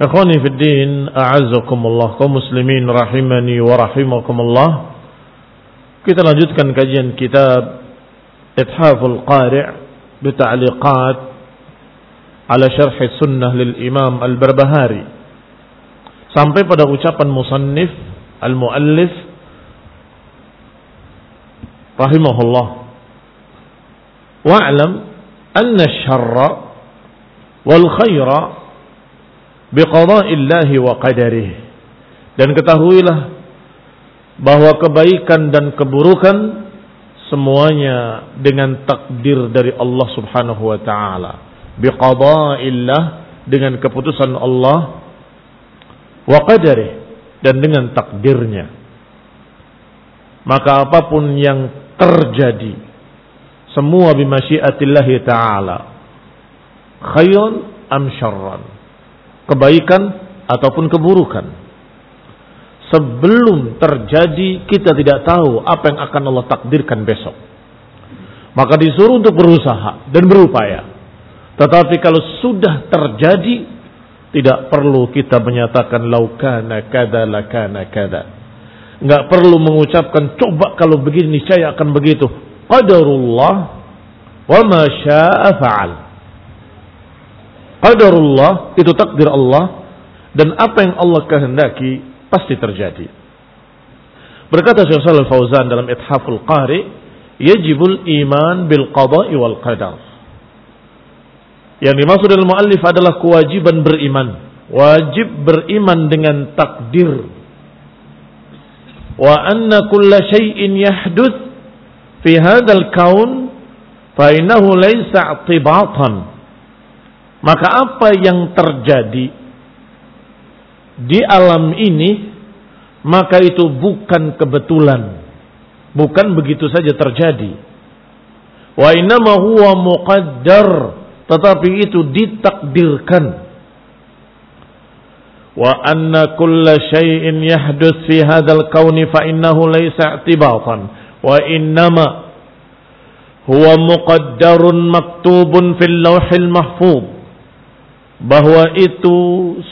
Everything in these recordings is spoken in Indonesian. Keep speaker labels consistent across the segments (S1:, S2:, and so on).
S1: Ikhwani fi din, a'azzakumullah kaum muslimin rahimani wa rahimakumullah. Kita lanjutkan kajian kitab Ithaful Qari' bi ta'liqat ala syarh sunnah lil Imam Al-Barbahari. Sampai pada ucapan musannif al-muallif rahimahullah. Wa'lam anna asy-syarra wal khaira biqada'illahi wa qadarih. Dan ketahuilah bahwa kebaikan dan keburukan semuanya dengan takdir dari Allah Subhanahu wa taala. Biqada'illah dengan keputusan Allah wa qadarih dan dengan takdirnya. Maka apa pun yang terjadi semua bimasyiatillahi taala. Khairan am syarran kebaikan ataupun keburukan. Sebelum terjadi kita tidak tahu apa yang akan Allah takdirkan besok. Maka disuruh untuk berusaha dan berupaya. Tetapi kalau sudah terjadi tidak perlu kita menyatakan laukana kada lakana kada. Enggak perlu mengucapkan coba kalau begini saya akan begitu. Qadarullah wa ma syaa fa'al. Qadarullah itu takdir Allah dan apa yang Allah kehendaki pasti terjadi. Berkata Syekh Shalal Fauzan dalam Ithaful Qari, yajibul iman bil qada'i wal qadar. Yang dimaksud dalam muallif adalah kewajiban beriman. Wajib beriman dengan takdir. Wa anna kulla syai'in yahduth fi hadzal kaun fa innahu laysa maka apa yang terjadi di alam ini maka itu bukan kebetulan. Bukan begitu saja terjadi. Wa innama huwa muqaddar, tetapi itu ditakdirkan. Wa anna kulla syai'in yahduth fi hadzal kauni fa innahu laysa i'tibatan wa innama huwa muqaddarun maktubun fil lauhil mahfuz bahwa itu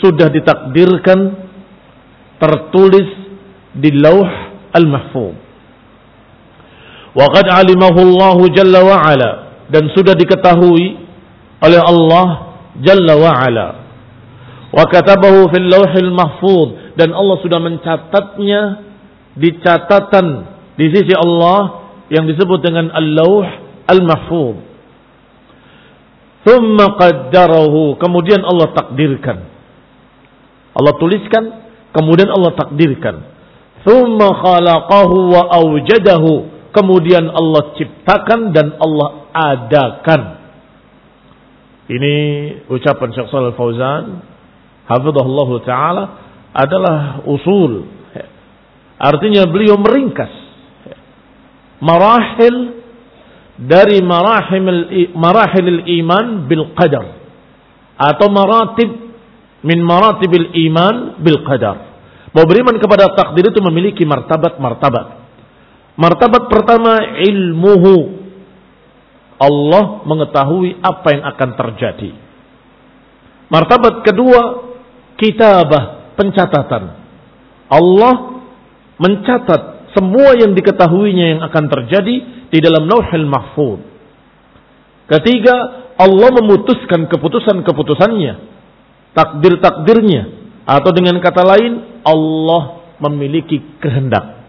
S1: sudah ditakdirkan tertulis di lauh al-mahfuz. Wa qad alimahu Allah jalla wa ala dan sudah diketahui oleh Allah jalla wa ala. Wa katabahu fil lauhil mahfuz dan Allah sudah mencatatnya di catatan di sisi Allah yang disebut dengan al-lauh al-mahfuz. Thumma qaddarahu kemudian Allah takdirkan. Allah tuliskan kemudian Allah takdirkan. Thumma khalaqahu wa awjadahu kemudian Allah ciptakan dan Allah adakan. Ini ucapan Syekh Shalal Fauzan, hafizahullah taala adalah usul. Artinya beliau meringkas marahil dari marahil marahil iman bil qadar atau maratib min maratibil iman bil qadar. Bahwa beriman kepada takdir itu memiliki martabat-martabat. Martabat pertama ilmuhu. Allah mengetahui apa yang akan terjadi. Martabat kedua kitabah, pencatatan. Allah mencatat semua yang diketahuinya yang akan terjadi di dalam lauhil mahfud. Ketiga, Allah memutuskan keputusan-keputusannya, takdir-takdirnya, atau dengan kata lain, Allah memiliki kehendak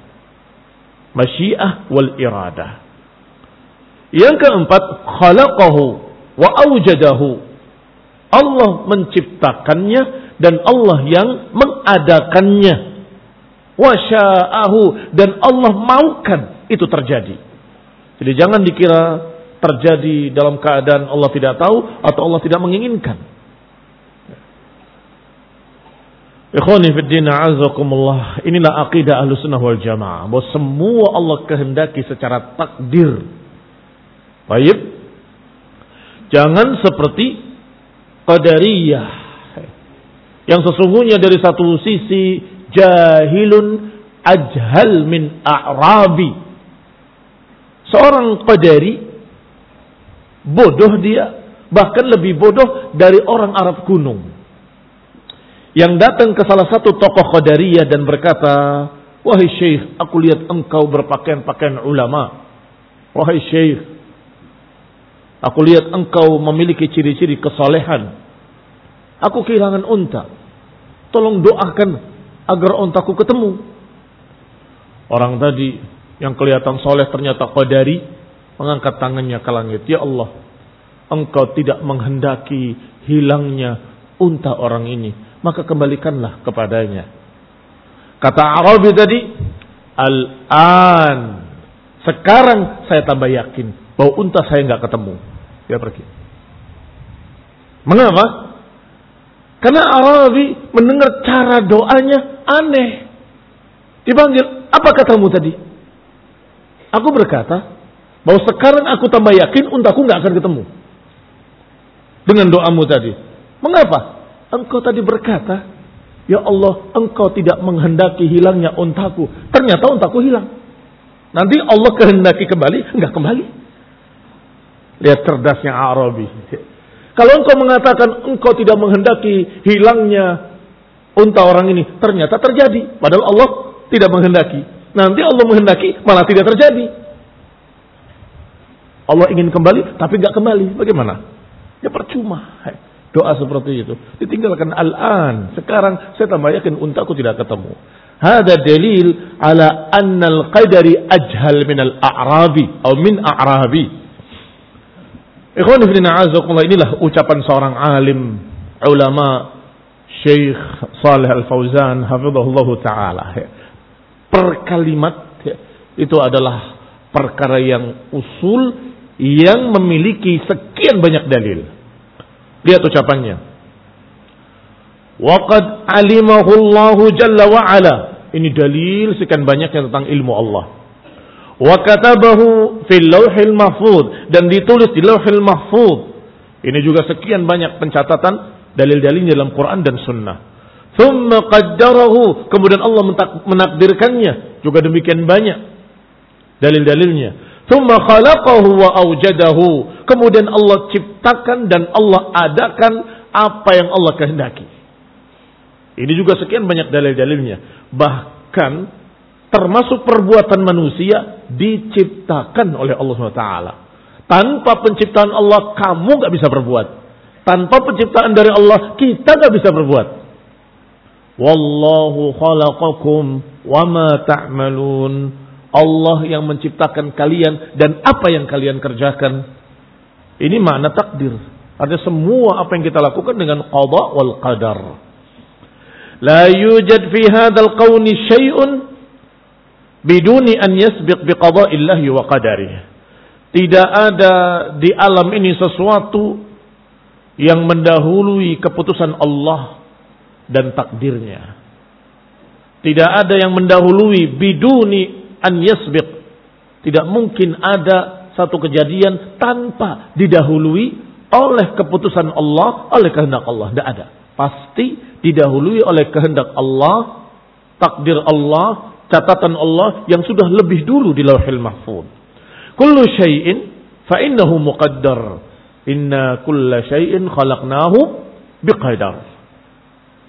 S1: masyiah wal iradah. Yang keempat, khalaqahu wa awjadahu. Allah menciptakannya dan Allah yang mengadakannya. Wa sya'ahu dan Allah maukan itu terjadi. Jadi jangan dikira terjadi dalam keadaan Allah tidak tahu atau Allah tidak menginginkan. Ikhwani fi din azakumullah. Inilah akidah ahlu sunnah wal jamaah. Bahwa semua Allah kehendaki secara takdir. Baik. Jangan seperti qadariyah. Yang sesungguhnya dari satu sisi jahilun ajhal min a'rabi. Seorang qadari bodoh dia. Bahkan lebih bodoh dari orang Arab gunung yang datang ke salah satu tokoh Qadariyah dan berkata, Wahai Syekh, aku lihat engkau berpakaian-pakaian ulama. Wahai Syekh, aku lihat engkau memiliki ciri-ciri kesalehan. Aku kehilangan unta. Tolong doakan agar untaku ketemu. Orang tadi yang kelihatan soleh ternyata Qadari mengangkat tangannya ke langit. Ya Allah, engkau tidak menghendaki hilangnya unta orang ini maka kembalikanlah kepadanya. Kata Arabi tadi, Al-an. Sekarang saya tambah yakin bahwa unta saya nggak ketemu. Dia pergi. Mengapa? Karena Arabi mendengar cara doanya aneh. Dipanggil, apa katamu tadi? Aku berkata, bahwa sekarang aku tambah yakin untaku nggak akan ketemu. Dengan doamu tadi. Mengapa? Engkau tadi berkata, Ya Allah, engkau tidak menghendaki hilangnya untaku. Ternyata untaku hilang. Nanti Allah kehendaki kembali, enggak kembali. Lihat cerdasnya Arabi. Kalau engkau mengatakan engkau tidak menghendaki hilangnya unta orang ini, ternyata terjadi. Padahal Allah tidak menghendaki. Nanti Allah menghendaki, malah tidak terjadi. Allah ingin kembali, tapi enggak kembali. Bagaimana? Ya percuma. Doa seperti itu. Ditinggalkan al-an. Sekarang saya tambah yakin untaku tidak ketemu. Hada dalil ala annal qadari ajhal min al-a'rabi. Atau min a'rabi. Ikhwan ibn a'azakullah inilah ucapan seorang alim. Ulama. Syekh Salih Al-Fauzan. Hafizahullah ta'ala. Per kalimat. Itu adalah perkara yang usul. Yang memiliki sekian banyak dalil. Lihat ucapannya. Waqad alimahu Allah jalla wa ala. Ini dalil sekian banyaknya tentang ilmu Allah. Wa katabahu fil lauhil mahfud dan ditulis di lauhil mahfud. Ini juga sekian banyak pencatatan dalil-dalilnya dalam Quran dan Sunnah. Thumma qaddarahu. Kemudian Allah menakdirkannya. Juga demikian banyak dalil-dalilnya. Thumma khalaqahu wa awjadahu. Kemudian Allah ciptakan dan Allah adakan apa yang Allah kehendaki. Ini juga sekian banyak dalil-dalilnya. Bahkan termasuk perbuatan manusia diciptakan oleh Allah SWT. Tanpa penciptaan Allah kamu gak bisa berbuat. Tanpa penciptaan dari Allah kita gak bisa berbuat. Wallahu khalaqakum wa ma ta'malun. Allah yang menciptakan kalian dan apa yang kalian kerjakan. Ini makna takdir. Ada semua apa yang kita lakukan dengan qada wal qadar. La yujad fi hadzal qawni syai'un biduni an yasbiq biqada'illahi wa qadarih. Tidak ada di alam ini sesuatu yang mendahului keputusan Allah dan takdirnya. Tidak ada yang mendahului biduni an yasbiq. Tidak mungkin ada satu kejadian tanpa didahului oleh keputusan Allah, oleh kehendak Allah. Tidak ada. Pasti didahului oleh kehendak Allah, takdir Allah, catatan Allah yang sudah lebih dulu di Lauhil Mahfuz. Kullu syai'in fa innahu muqaddar. Inna kulla syai'in khalaqnahu biqadar.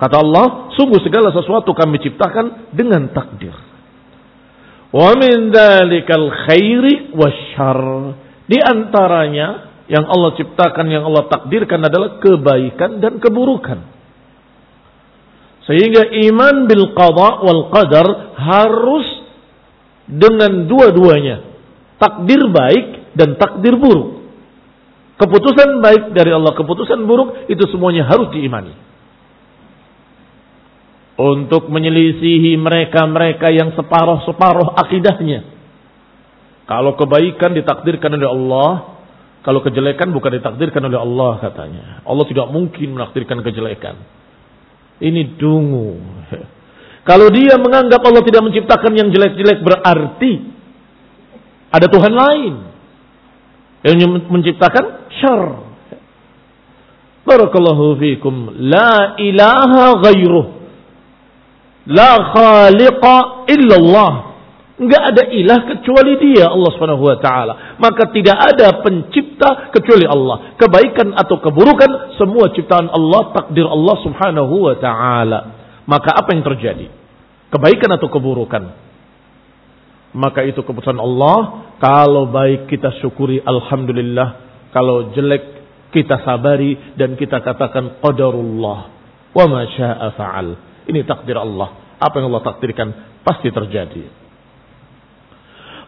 S1: Kata Allah, sungguh segala sesuatu kami ciptakan dengan takdir. Wa min dalikal khairi wasyarr. Di antaranya yang Allah ciptakan, yang Allah takdirkan adalah kebaikan dan keburukan. Sehingga iman bil qada wal qadar harus dengan dua-duanya. Takdir baik dan takdir buruk. Keputusan baik dari Allah, keputusan buruk itu semuanya harus diimani. Untuk menyelisihi mereka-mereka yang separuh-separuh akidahnya. Kalau kebaikan ditakdirkan oleh Allah, kalau kejelekan bukan ditakdirkan oleh Allah katanya. Allah tidak mungkin menakdirkan kejelekan. Ini dungu. Kalau dia menganggap Allah tidak menciptakan yang jelek-jelek berarti ada Tuhan lain yang menciptakan syar. Barakallahu fikum. La ilaha ghairuh. La khaliqa illallah. Enggak ada ilah kecuali dia Allah Subhanahu wa taala. Maka tidak ada pencipta kecuali Allah. Kebaikan atau keburukan semua ciptaan Allah, takdir Allah Subhanahu wa taala. Maka apa yang terjadi? Kebaikan atau keburukan? Maka itu keputusan Allah. Kalau baik kita syukuri alhamdulillah. Kalau jelek kita sabari dan kita katakan qadarullah. Wa ma syaa fa'al. Ini takdir Allah. Apa yang Allah takdirkan pasti terjadi.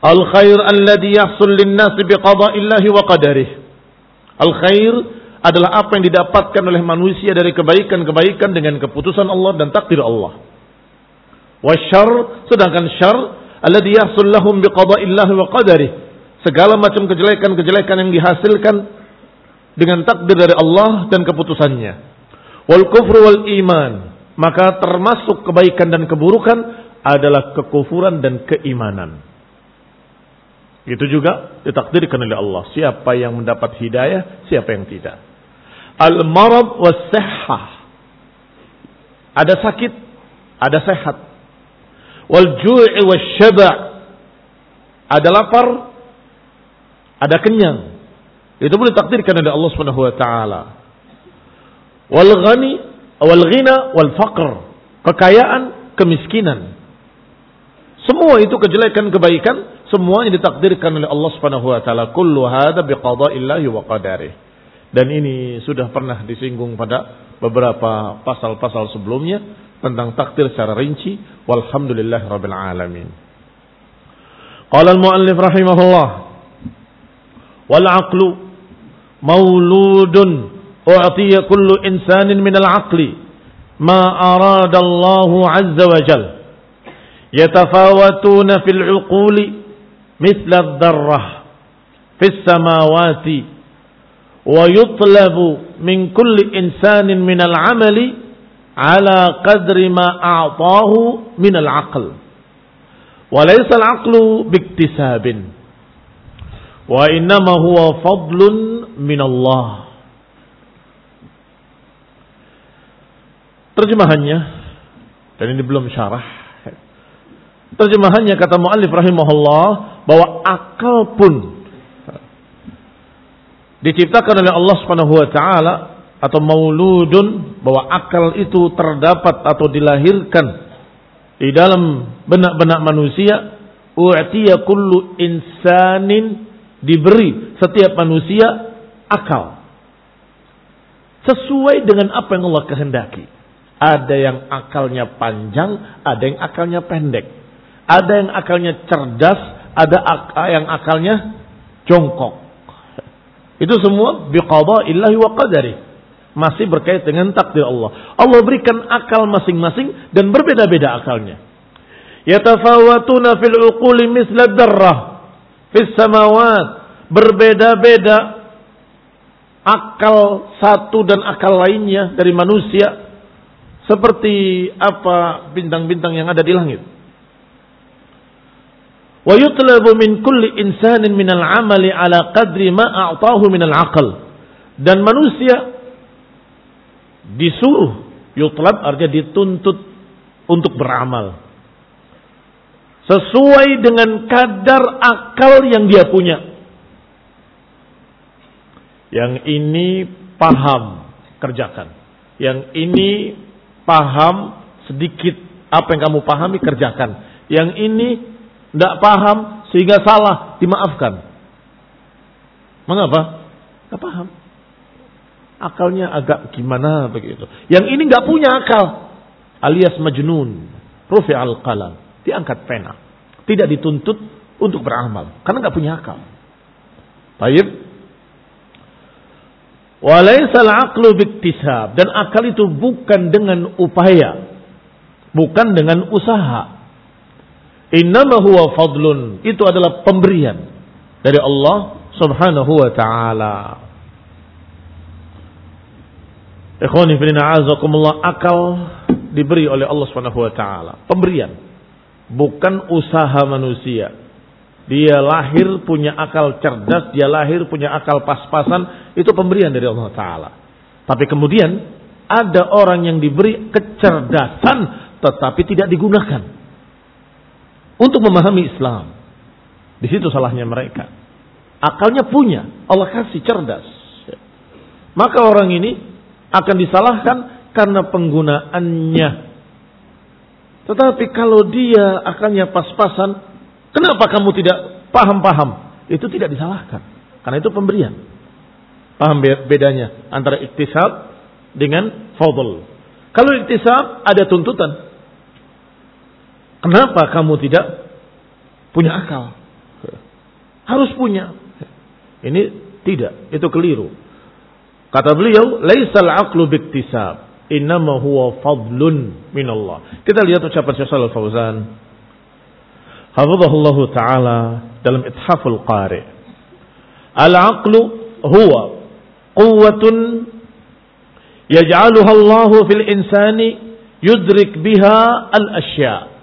S1: Al-khair alladhi yahsul linnasi biqada'illahi wa qadarih. Al-khair adalah apa yang didapatkan oleh manusia dari kebaikan-kebaikan dengan keputusan Allah dan takdir Allah. Wasyar sedangkan syar alladhi yahsul lahum biqada'illahi wa qadarih. Segala macam kejelekan-kejelekan yang dihasilkan dengan takdir dari Allah dan keputusannya. Wal kufru wal iman. Maka termasuk kebaikan dan keburukan adalah kekufuran dan keimanan. Itu juga ditakdirkan oleh Allah. Siapa yang mendapat hidayah, siapa yang tidak. Al-marad was sihah. Ada sakit, ada sehat. Wal ju'i was syaba' Ada lapar, ada kenyang. Itu boleh ditakdirkan oleh Allah wa taala. Wal ghani wal ghina wal faqr. Kekayaan, kemiskinan. Semua itu kejelekan kebaikan Semuanya ditakdirkan oleh Allah Subhanahu wa taala. Kullu hadza biqada'illahi wa qadarih. Dan ini sudah pernah disinggung pada beberapa pasal-pasal sebelumnya tentang takdir secara rinci. Walhamdulillah rabbil alamin. Qala al-muallif rahimahullah wal aqlu mauludun kullu insanin min al-aqli ma arada Allah azza wa jalla yatafawatuna fil 'uquli مثل الذرة في السماوات ويطلب من كل إنسان من العمل على قدر ما أعطاه من العقل. وليس العقل باكتساب وإنما هو فضل من الله. Terjemahannya dan ini belum syarah Terjemahannya kata muallif rahimahullah bahwa akal pun diciptakan oleh Allah Subhanahu wa taala atau mauludun bahwa akal itu terdapat atau dilahirkan di dalam benak-benak manusia, u'tiya kullu insanin diberi setiap manusia akal. Sesuai dengan apa yang Allah kehendaki. Ada yang akalnya panjang, ada yang akalnya pendek. Ada yang akalnya cerdas, ada yang akalnya jongkok. Itu semua biqada illahi wa qadari. Masih berkait dengan takdir Allah. Allah berikan akal masing-masing dan berbeda-beda akalnya. Yatafawatuna fil uquli misla darrah fis samawat. Berbeda-beda akal satu dan akal lainnya dari manusia seperti apa bintang-bintang yang ada di langit. Wa yutlabu min kulli insanin minal amali ala qadri ma a'tahu minal aql. Dan manusia disuruh yutlab artinya dituntut untuk beramal. Sesuai dengan kadar akal yang dia punya. Yang ini paham, kerjakan. Yang ini paham sedikit apa yang kamu pahami kerjakan. Yang ini tidak paham sehingga salah, dimaafkan. Mengapa? Tidak paham. Akalnya agak gimana begitu. Yang ini nggak punya akal, alias majnun, rufi al qalam, diangkat pena, tidak dituntut untuk beramal karena nggak punya akal. Baik. Walaisal aqlu biktisab dan akal itu bukan dengan upaya, bukan dengan usaha. Innama huwa fadlun. Itu adalah pemberian dari Allah Subhanahu wa taala. Ikhwani fillah akal diberi oleh Allah Subhanahu wa taala. Pemberian. Bukan usaha manusia. Dia lahir punya akal cerdas, dia lahir punya akal pas-pasan, itu pemberian dari Allah taala. Tapi kemudian ada orang yang diberi kecerdasan tetapi tidak digunakan untuk memahami Islam. Di situ salahnya mereka. Akalnya punya, Allah kasih cerdas. Maka orang ini akan disalahkan karena penggunaannya. Tetapi kalau dia akalnya pas-pasan, kenapa kamu tidak paham-paham? Itu tidak disalahkan. Karena itu pemberian. Paham bedanya antara iktisab dengan fadl. Kalau iktisab ada tuntutan. Kenapa kamu tidak punya akal? Harus punya. Ini tidak, itu keliru. Kata beliau, "Laisal aqlu biktisab, innama huwa fadlun minallah." Kita lihat ucapan Syekh Shalal Fauzan. Hafizahullah taala dalam Ithaful Qari. Al-aqlu huwa quwwatun yaj'aluha Allah fil insani yudrik biha al-asya'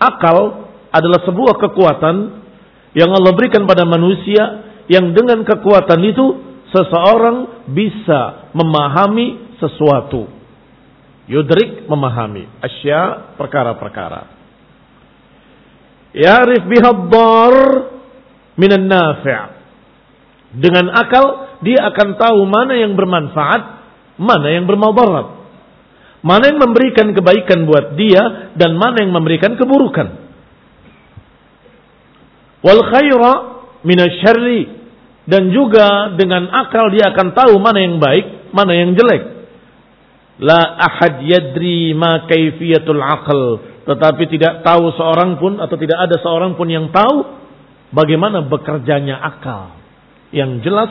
S1: Akal adalah sebuah kekuatan yang Allah berikan pada manusia yang dengan kekuatan itu seseorang bisa memahami sesuatu. Yudrik memahami asya perkara-perkara. Yarif bihadbar minan nafi' Dengan akal dia akan tahu mana yang bermanfaat, mana yang bermudarat. Mana yang memberikan kebaikan buat dia dan mana yang memberikan keburukan. Wal khaira minasyarri dan juga dengan akal dia akan tahu mana yang baik, mana yang jelek. La ahad yadri ma kaifiyatul aql, tetapi tidak tahu seorang pun atau tidak ada seorang pun yang tahu bagaimana bekerjanya akal. Yang jelas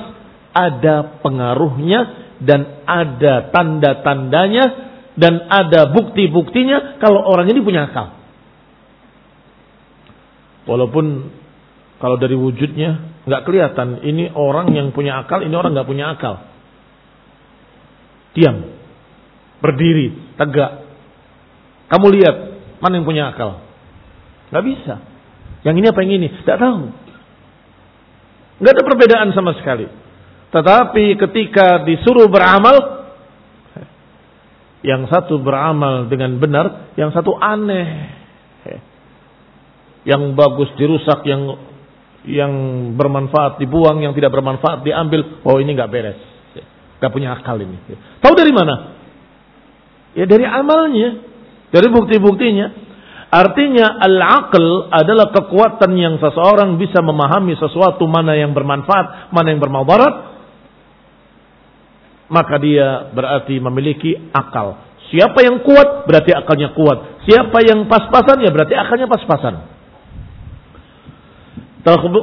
S1: ada pengaruhnya dan ada tanda-tandanya dan ada bukti-buktinya kalau orang ini punya akal. Walaupun kalau dari wujudnya nggak kelihatan ini orang yang punya akal, ini orang nggak punya akal. Diam, berdiri, tegak. Kamu lihat mana yang punya akal? Nggak bisa. Yang ini apa yang ini? Tidak tahu. Nggak ada perbedaan sama sekali. Tetapi ketika disuruh beramal, yang satu beramal dengan benar, yang satu aneh. Yang bagus dirusak, yang yang bermanfaat dibuang, yang tidak bermanfaat diambil. Oh ini nggak beres, nggak punya akal ini. Tahu dari mana? Ya dari amalnya, dari bukti-buktinya. Artinya al-aql adalah kekuatan yang seseorang bisa memahami sesuatu mana yang bermanfaat, mana yang bermadarat. Maka dia berarti memiliki akal. Siapa yang kuat berarti akalnya kuat. Siapa yang pas-pasan ya berarti akalnya pas-pasan.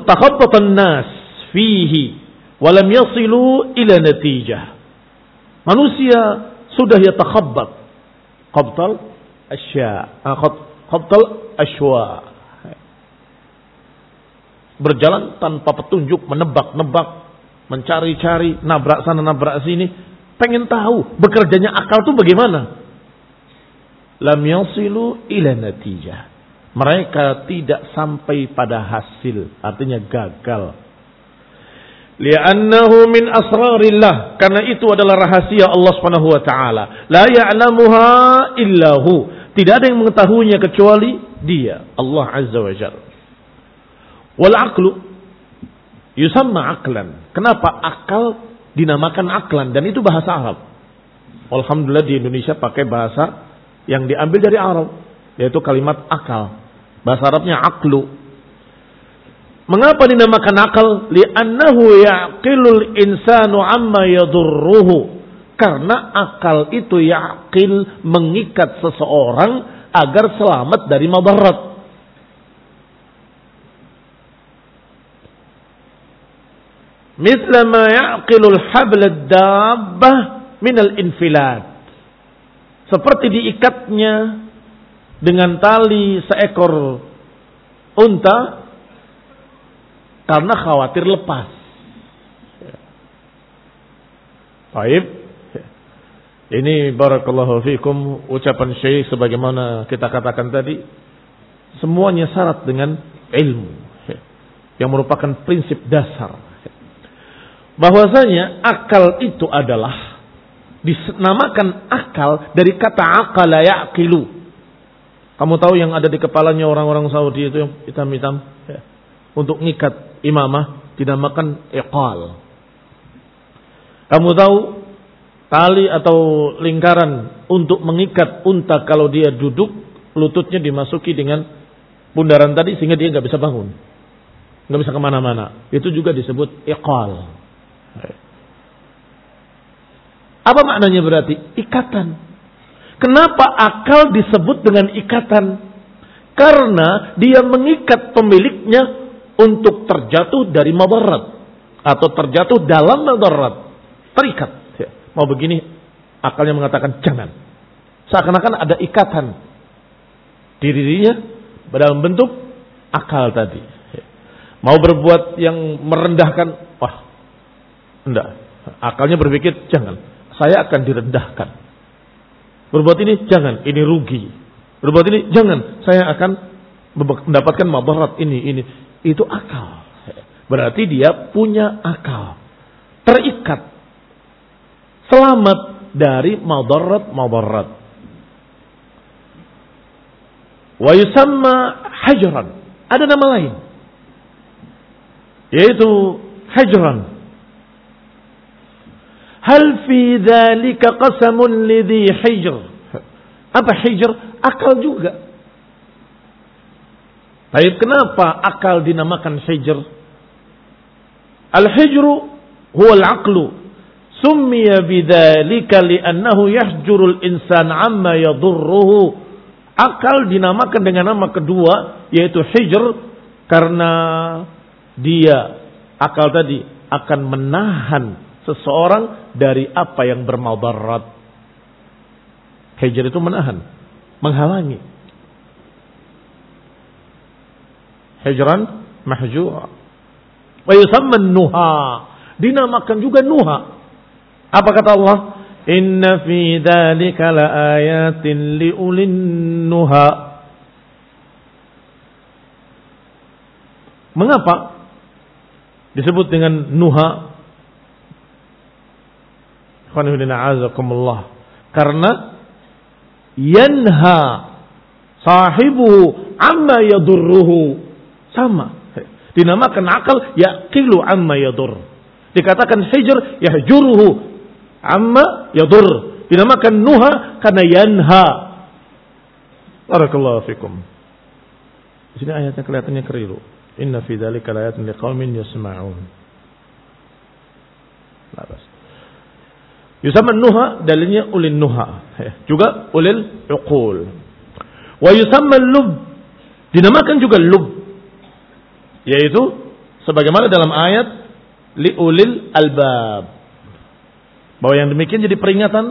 S1: Takhabbatan nas fihi walam yasilu ila natijah. Manusia sudah ya takhabbat. Qabtal asya. Ah, Khabtal ashwa. Berjalan tanpa petunjuk, menebak-nebak, mencari-cari, nabrak sana, nabrak sini. Pengen tahu bekerjanya akal itu bagaimana. Lam yasilu ila natijah. Mereka tidak sampai pada hasil, artinya gagal. Li'annahu min asrarillah. Karena itu adalah rahasia Allah Subhanahu wa taala. La ya'lamuha illahu. Tidak ada yang mengetahuinya kecuali dia, Allah Azza wa Jalla. Wal yusamma aklan. Kenapa akal dinamakan aklan dan itu bahasa Arab. Alhamdulillah di Indonesia pakai bahasa yang diambil dari Arab yaitu kalimat akal. Bahasa Arabnya aklu. Mengapa dinamakan akal? Li'annahu ya'qilul insanu amma yadurruhu. Karena akal itu yakil mengikat seseorang agar selamat dari madarat. Misla ma yaqilul habl dabbah minal infilat. Seperti diikatnya dengan tali seekor unta karena khawatir lepas. Baik, ini barakallahu fikum ucapan syekh sebagaimana kita katakan tadi semuanya syarat dengan ilmu yang merupakan prinsip dasar. Bahwasanya akal itu adalah dinamakan akal dari kata akal yaqilu. Kamu tahu yang ada di kepalanya orang-orang Saudi itu yang hitam-hitam untuk ngikat imamah dinamakan iqal. Kamu tahu tali atau lingkaran untuk mengikat unta kalau dia duduk, lututnya dimasuki dengan bundaran tadi sehingga dia nggak bisa bangun, nggak bisa ke mana-mana. Itu juga disebut iqal. Apa maknanya berarti? Ikatan. Kenapa akal disebut dengan ikatan? Karena dia mengikat pemiliknya untuk terjatuh dari madarat atau terjatuh dalam madarat. Terikat mau begini, akalnya mengatakan jangan. Seakan-akan ada ikatan di dirinya dalam bentuk akal tadi. Mau berbuat yang merendahkan, wah, enggak. Akalnya berpikir jangan, saya akan direndahkan. Berbuat ini jangan, ini rugi. Berbuat ini jangan, saya akan mendapatkan mabarat ini, ini. Itu akal. Berarti dia punya akal. Terikat selamat dari madarat-madarat. Wa yusamma hajran. Ada nama lain. Yaitu hajran. Hal fi dhalika qasamun lidhi hijr. Apa hijr? Akal juga. Baik, kenapa akal dinamakan hijr? Al-hijru huwa al-aqlu Summiya bidzalika li'annahu yahjurul insan amma yadurruhu. Akal dinamakan dengan nama kedua yaitu hijr karena dia akal tadi akan menahan seseorang dari apa yang bermadarat. Hijr itu menahan, menghalangi. Hijran mahjur. Wa yusamma nuha. Dinamakan juga nuha apa kata Allah? Inna fi dzalika laayatin liulin nuha. Mengapa disebut dengan nuha? Karena yanha sahibuhu amma yadurruhu sama dinamakan akal yaqilu amma yadur dikatakan hijr yahjuruhu amma yadur. Dinamakan nuha karena yanha. Barakallahu fikum. Di sini ayatnya kelihatannya keliru. Inna fi dzalika laayatin liqaumin yasma'un. Labas. Yusamma nuha dalilnya ulil nuha. Juga ulil uqul. Wa yusamma lub. Dinamakan juga lub. Yaitu sebagaimana dalam ayat li ulil albab. Bahwa yang demikian jadi peringatan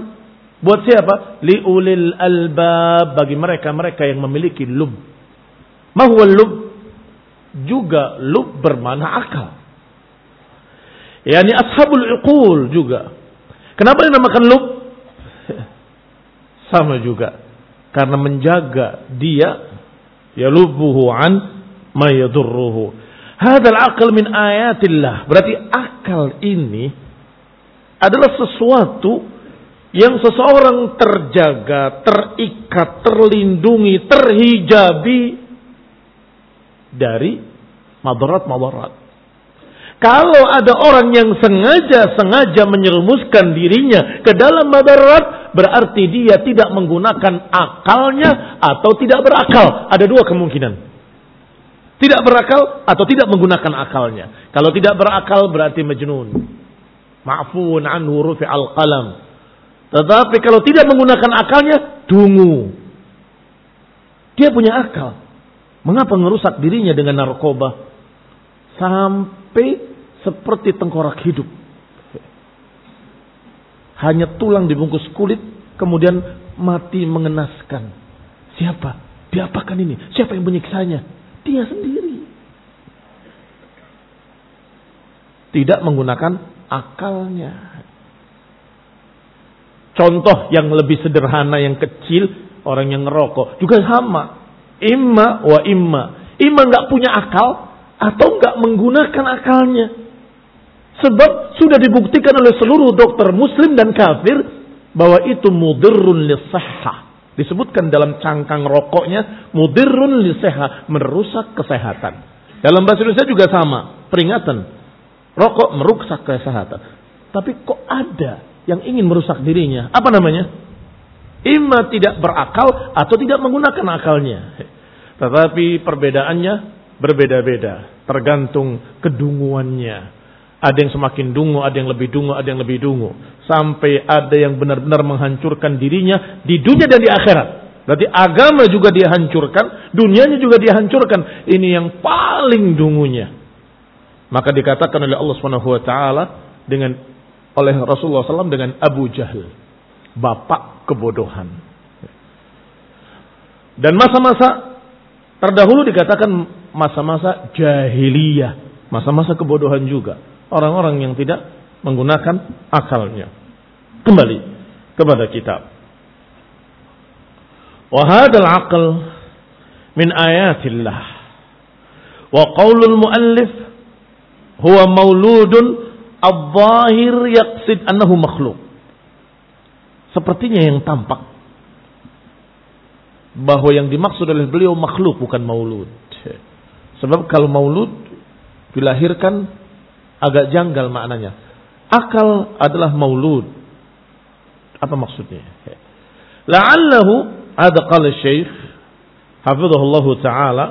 S1: buat siapa? Li ulil albab bagi mereka-mereka yang memiliki lub. Mahwa lub juga lub bermana akal. Yani ashabul uqul juga. Kenapa dinamakan lub? Sama juga. Karena menjaga dia ya lubuhu an ma yadurruhu. Hadal akal min ayatillah. Berarti akal ini adalah sesuatu yang seseorang terjaga, terikat, terlindungi, terhijabi dari madarat-madarat. Kalau ada orang yang sengaja-sengaja menyerumuskan dirinya ke dalam madarat, berarti dia tidak menggunakan akalnya atau tidak berakal. Ada dua kemungkinan. Tidak berakal atau tidak menggunakan akalnya. Kalau tidak berakal berarti majnun. Ma'fuun anhu rufi al-qalam. Tetapi kalau tidak menggunakan akalnya, dungu. Dia punya akal. Mengapa merusak dirinya dengan narkoba? Sampai seperti tengkorak hidup. Hanya tulang dibungkus kulit, kemudian mati mengenaskan. Siapa? Diapakan ini? Siapa yang menyiksanya? Dia sendiri. Tidak menggunakan akalnya. Contoh yang lebih sederhana, yang kecil, orang yang ngerokok. Juga sama. Imma wa imma. Imma nggak punya akal, atau nggak menggunakan akalnya. Sebab sudah dibuktikan oleh seluruh dokter muslim dan kafir bahwa itu mudirrun lisahha. Disebutkan dalam cangkang rokoknya mudirrun lisahha, merusak kesehatan. Dalam bahasa Indonesia juga sama, peringatan. Rokok merusak kesehatan. Tapi kok ada yang ingin merusak dirinya? Apa namanya? Ima tidak berakal atau tidak menggunakan akalnya. Tetapi perbedaannya berbeda-beda. Tergantung kedunguannya. Ada yang semakin dungu, ada yang lebih dungu, ada yang lebih dungu. Sampai ada yang benar-benar menghancurkan dirinya di dunia dan di akhirat. Berarti agama juga dia hancurkan, dunianya juga dia hancurkan. Ini yang paling dungunya. Maka dikatakan oleh Allah Subhanahu wa taala dengan oleh Rasulullah SAW dengan Abu Jahal, bapak kebodohan. Dan masa-masa terdahulu dikatakan masa-masa jahiliyah, masa-masa kebodohan juga orang-orang yang tidak menggunakan akalnya. Kembali kepada kitab. Wahadal aql min ayatillah. Wa qaulul muallif huwa mauludun al-zahir yaqsid annahu makhluk. Sepertinya yang tampak bahwa yang dimaksud oleh beliau makhluk bukan maulud. Sebab kalau maulud dilahirkan agak janggal maknanya. Akal adalah maulud. Apa maksudnya? La'allahu ada qala syekh hafizahullah taala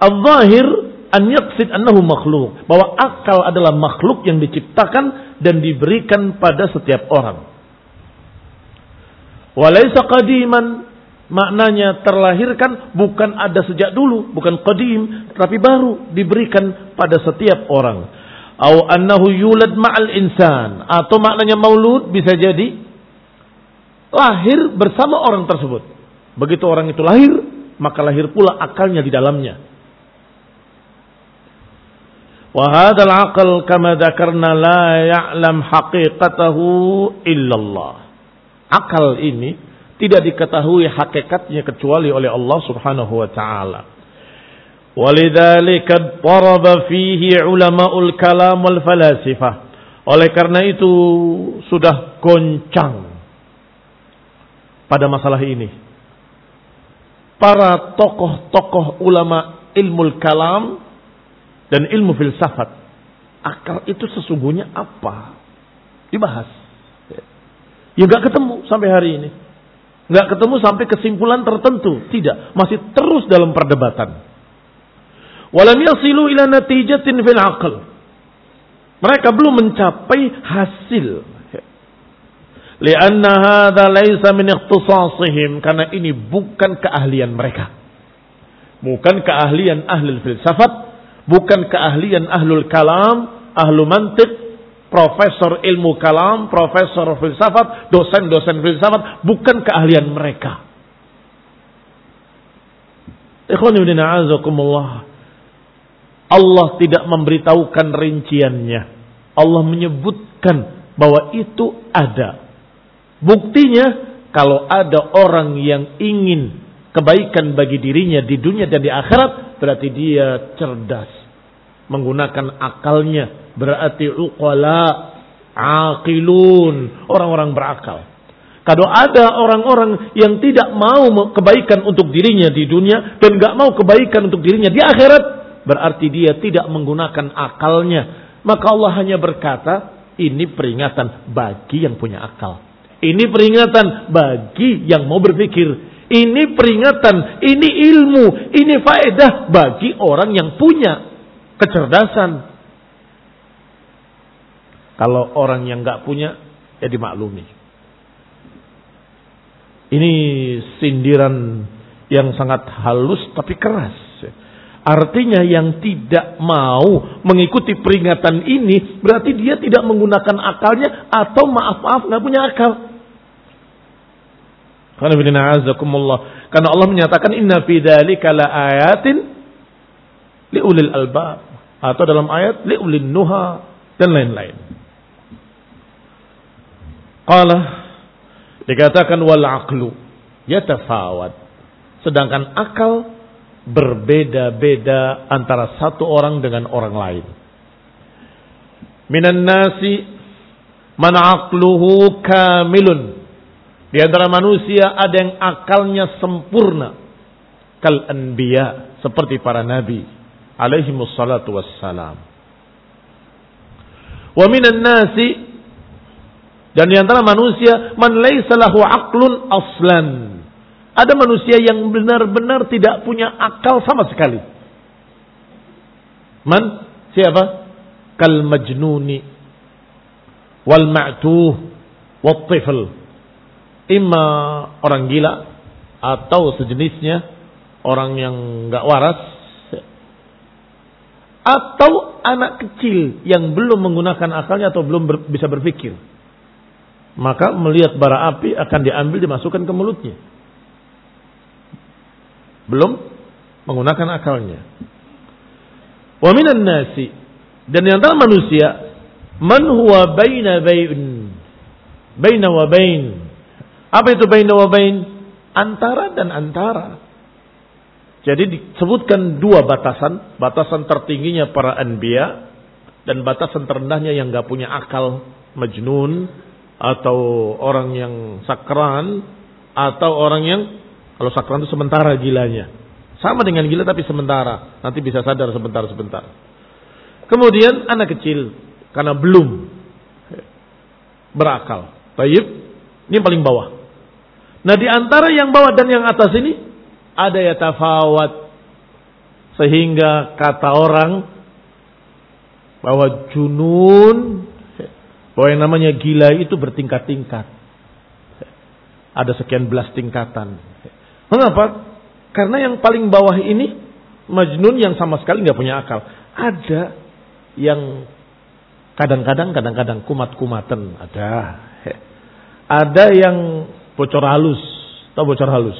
S1: al-zahir an yaqsid annahu makhluk bahwa akal adalah makhluk yang diciptakan dan diberikan pada setiap orang. Walaysa qadiman maknanya terlahirkan bukan ada sejak dulu, bukan qadim, tapi baru diberikan pada setiap orang atau annahu yulad ma'al insan atau maknanya maulud bisa jadi lahir bersama orang tersebut. Begitu orang itu lahir, maka lahir pula akalnya di dalamnya. Wa hadzal aql kama dzakarna la ya'lam haqiqatahu illallah. Akal ini tidak diketahui hakikatnya kecuali oleh Allah Subhanahu wa taala. Walidzalika daraba fihi ulama'ul kalam wal falasifah. Oleh karena itu sudah goncang pada masalah ini. Para tokoh-tokoh ulama ilmu kalam dan ilmu filsafat. Akal itu sesungguhnya apa? Dibahas. Ya nggak ketemu sampai hari ini. Nggak ketemu sampai kesimpulan tertentu. Tidak. Masih terus dalam perdebatan. Walam yasilu ila natijatin fil aql. Mereka belum mencapai hasil. Lianna hadha laisa min ikhtisasihim. Karena ini bukan keahlian mereka. Bukan keahlian ahli filsafat. Bukan keahlian ahlul kalam, ahlu mantik, profesor ilmu kalam, profesor filsafat, dosen-dosen filsafat. Bukan keahlian mereka. Allah tidak memberitahukan rinciannya. Allah menyebutkan bahwa itu ada. Buktinya kalau ada orang yang ingin kebaikan bagi dirinya di dunia dan di akhirat berarti dia cerdas menggunakan akalnya berarti uqala aqilun orang-orang berakal kalau ada orang-orang yang tidak mau kebaikan untuk dirinya di dunia dan nggak mau kebaikan untuk dirinya di akhirat berarti dia tidak menggunakan akalnya. Maka Allah hanya berkata, ini peringatan bagi yang punya akal. Ini peringatan bagi yang mau berpikir. Ini peringatan, ini ilmu, ini faedah bagi orang yang punya kecerdasan. Kalau orang yang nggak punya, ya dimaklumi. Ini sindiran yang sangat halus tapi keras. Artinya yang tidak mau mengikuti peringatan ini berarti dia tidak menggunakan akalnya atau maaf-maaf nggak punya akal. Karena Allah menyatakan inna fi dzalika ayatin liulil albab atau dalam ayat liulil nuha dan lain-lain. Qala dikatakan wal aqlu yatafawat. Sedangkan akal berbeda-beda antara satu orang dengan orang lain. Minan nasi man aqluhu kamilun. Di antara manusia ada yang akalnya sempurna. Kal anbiya. Seperti para nabi. Alaihi wassalam. Wa minan nasi. Dan di antara manusia. Man laysa lahu aqlun aslan ada manusia yang benar-benar tidak punya akal sama sekali. Man? Siapa? Kal majnuni wal ma'tuh wal tifl. Ima orang gila atau sejenisnya orang yang nggak waras atau anak kecil yang belum menggunakan akalnya atau belum ber, bisa berpikir. Maka melihat bara api akan diambil dimasukkan ke mulutnya. Belum menggunakan akalnya. Wa minan nasi dan yang antara manusia man huwa baina bain wa bain. Apa itu baina wa bain? Antara dan antara. Jadi disebutkan dua batasan, batasan tertingginya para anbiya dan batasan terendahnya yang nggak punya akal, majnun atau orang yang sakran atau orang yang kalau sakran itu sementara gilanya. Sama dengan gila tapi sementara. Nanti bisa sadar sebentar-sebentar. Kemudian anak kecil. Karena belum berakal. Taib. Ini yang paling bawah. Nah di antara yang bawah dan yang atas ini. Ada ya tafawat. Sehingga kata orang. Bahwa junun. Bahwa yang namanya gila itu bertingkat-tingkat. Ada sekian belas tingkatan. Mengapa? Karena yang paling bawah ini Majnun yang sama sekali nggak punya akal. Ada yang kadang-kadang kadang-kadang kumat-kumatan ada. Ada yang bocor halus, tahu bocor halus.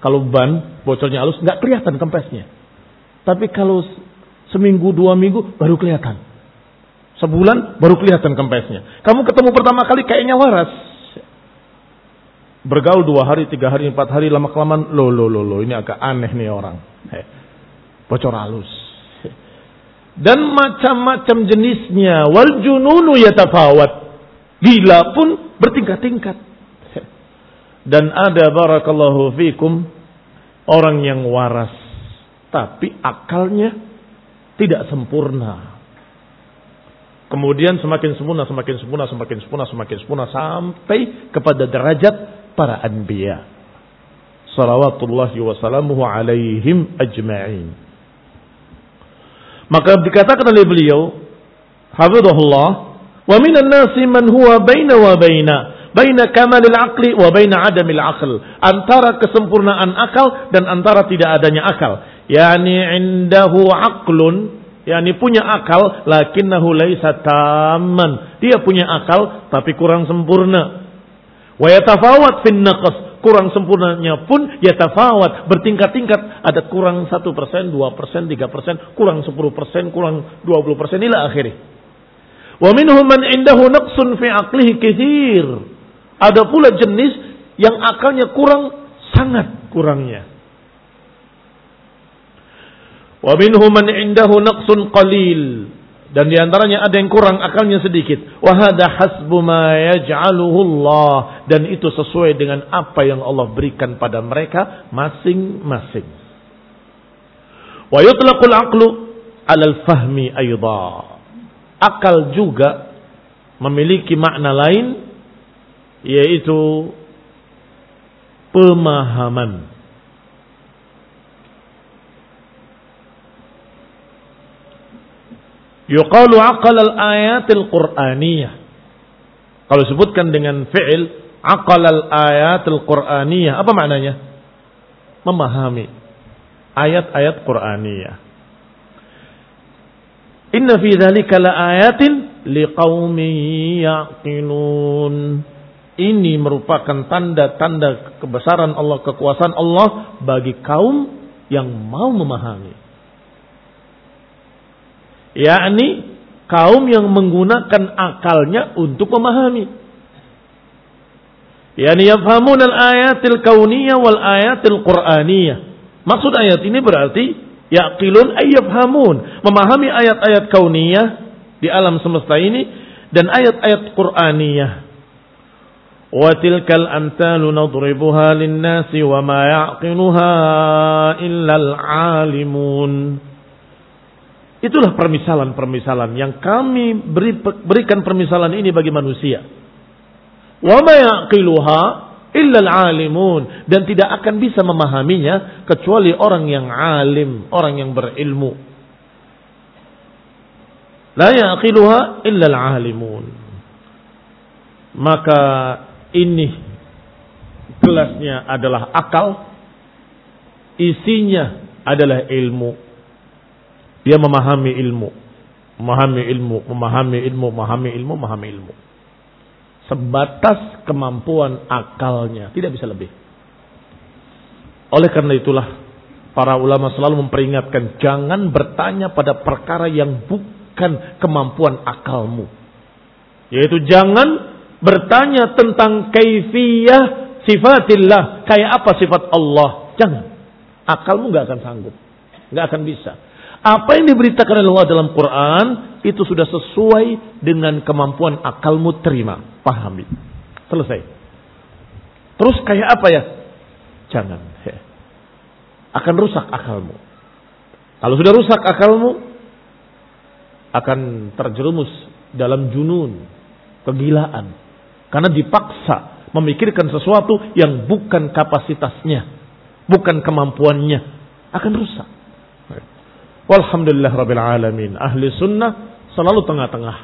S1: Kalau ban bocornya halus nggak kelihatan kempesnya. Tapi kalau seminggu dua minggu baru kelihatan. Sebulan baru kelihatan kempesnya. Kamu ketemu pertama kali kayaknya waras bergaul dua hari, tiga hari, empat hari, lama kelamaan, lo lo lo lo, ini agak aneh nih orang. He. Bocor halus. Dan macam-macam jenisnya. Wal jununu yatafawat. Gila pun bertingkat-tingkat. Dan ada barakallahu fikum orang yang waras tapi akalnya tidak sempurna. Kemudian semakin sempurna, semakin sempurna, semakin sempurna, semakin sempurna sampai kepada derajat para anbiya. Salawatullahi wa salamuhu alaihim ajma'in. Maka dikatakan oleh beliau, Hafizahullah, wa minan nasi man huwa baina wa baina, baina kamalil aqli wa baina adamil aql. Antara kesempurnaan akal dan antara tidak adanya akal. Yani indahu aqlun, yani punya akal lakinnahu laisa tamman. Dia punya akal tapi kurang sempurna. Wa yatafawat fin naqas kurang sempurnanya pun ya tafawat bertingkat-tingkat ada kurang satu persen dua persen tiga persen kurang sepuluh persen kurang dua puluh persen ila akhirnya wa minhum man indahu naqsun fi aqlihi kathir ada pula jenis yang akalnya kurang sangat kurangnya wa minhum man indahu naqsun qalil dan di antaranya ada yang kurang akalnya sedikit. Wahada hasbu ma yaj'aluhu Allah. Dan itu sesuai dengan apa yang Allah berikan pada mereka masing-masing. Wa yutlaqul aqlu alal fahmi. Akal juga memiliki makna lain yaitu pemahaman. Yuqalu aqal al-ayatil Qur'aniyah. Kalau sebutkan dengan fi'il aqal al-ayatil Qur'aniyah, apa maknanya? Memahami ayat-ayat Qur'aniyah. Inna fi dzalika laayatin liqaumin yaqilun. Ini merupakan tanda-tanda kebesaran Allah, kekuasaan Allah bagi kaum yang mau memahami yakni kaum yang menggunakan akalnya untuk memahami. Yani yafhamun al-ayatil kauniyah wal ayatil qur'aniyah. Maksud ayat ini berarti yaqilun ayyafhamun, memahami ayat-ayat kauniyah di alam semesta ini dan ayat-ayat qur'aniyah. Amtalu nadribuha lin-nasi wa ma ya'qiluha illa al-alimun. Itulah permisalan-permisalan yang kami beri, berikan permisalan ini bagi manusia. Wa ma yaqiluha illa alimun dan tidak akan bisa memahaminya kecuali orang yang alim, orang yang berilmu. La yaqiluha illa alimun. Maka ini kelasnya adalah akal, isinya adalah ilmu dia memahami ilmu, memahami ilmu, memahami ilmu, memahami ilmu, memahami ilmu. Sebatas kemampuan akalnya, tidak bisa lebih. Oleh karena itulah para ulama selalu memperingatkan jangan bertanya pada perkara yang bukan kemampuan akalmu. Yaitu jangan bertanya tentang kaifiyah sifatillah, kayak apa sifat Allah. Jangan. Akalmu nggak akan sanggup, nggak akan bisa. Apa yang diberitakan oleh Allah dalam Quran itu sudah sesuai dengan kemampuan akalmu terima, pahami. Selesai. Terus kayak apa ya? Jangan. Akan rusak akalmu. Kalau sudah rusak akalmu, akan terjerumus dalam junun, kegilaan. Karena dipaksa memikirkan sesuatu yang bukan kapasitasnya, bukan kemampuannya, akan rusak. Walhamdulillah Rabbil Alamin. Ahli sunnah selalu tengah-tengah.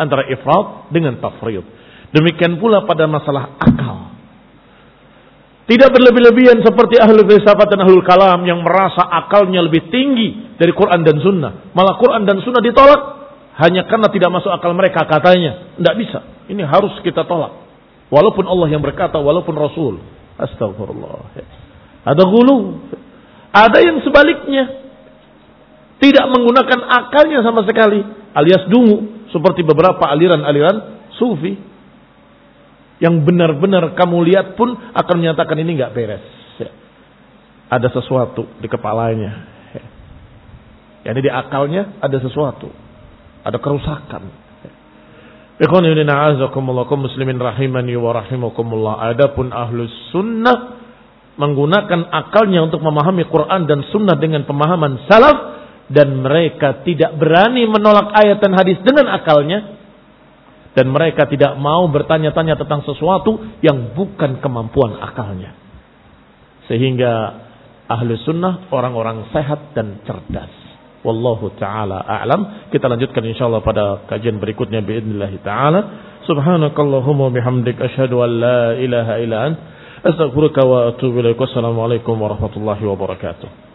S1: Antara ifrat dengan tafrid. Demikian pula pada masalah akal. Tidak berlebih-lebihan seperti ahli filsafat dan ahli kalam yang merasa akalnya lebih tinggi dari Quran dan Sunnah. Malah Quran dan Sunnah ditolak hanya karena tidak masuk akal mereka katanya. Tidak bisa. Ini harus kita tolak. Walaupun Allah yang berkata, walaupun Rasul. Astagfirullah. Ada gulu. Ada yang sebaliknya. Tidak menggunakan akalnya sama sekali. Alias dungu. Seperti beberapa aliran-aliran sufi. Yang benar-benar kamu lihat pun akan menyatakan ini nggak beres. Ada sesuatu di kepalanya. Ya. Yani di akalnya ada sesuatu. Ada kerusakan. Muslimin rahimani wa rahimakumullah. Adapun ahlus sunnah menggunakan akalnya untuk memahami Quran dan sunnah dengan pemahaman salaf dan mereka tidak berani menolak ayat dan hadis dengan akalnya dan mereka tidak mau bertanya-tanya tentang sesuatu yang bukan kemampuan akalnya sehingga ahlu sunnah orang-orang sehat dan cerdas Wallahu taala a'lam. Kita lanjutkan insyaallah pada kajian berikutnya باذنillah taala. Subhanakallahumma bihamdik asyhadu an la ilaha illa ant astaghfiruka wa atubu ilaik. Wassalamualaikum warahmatullahi wabarakatuh.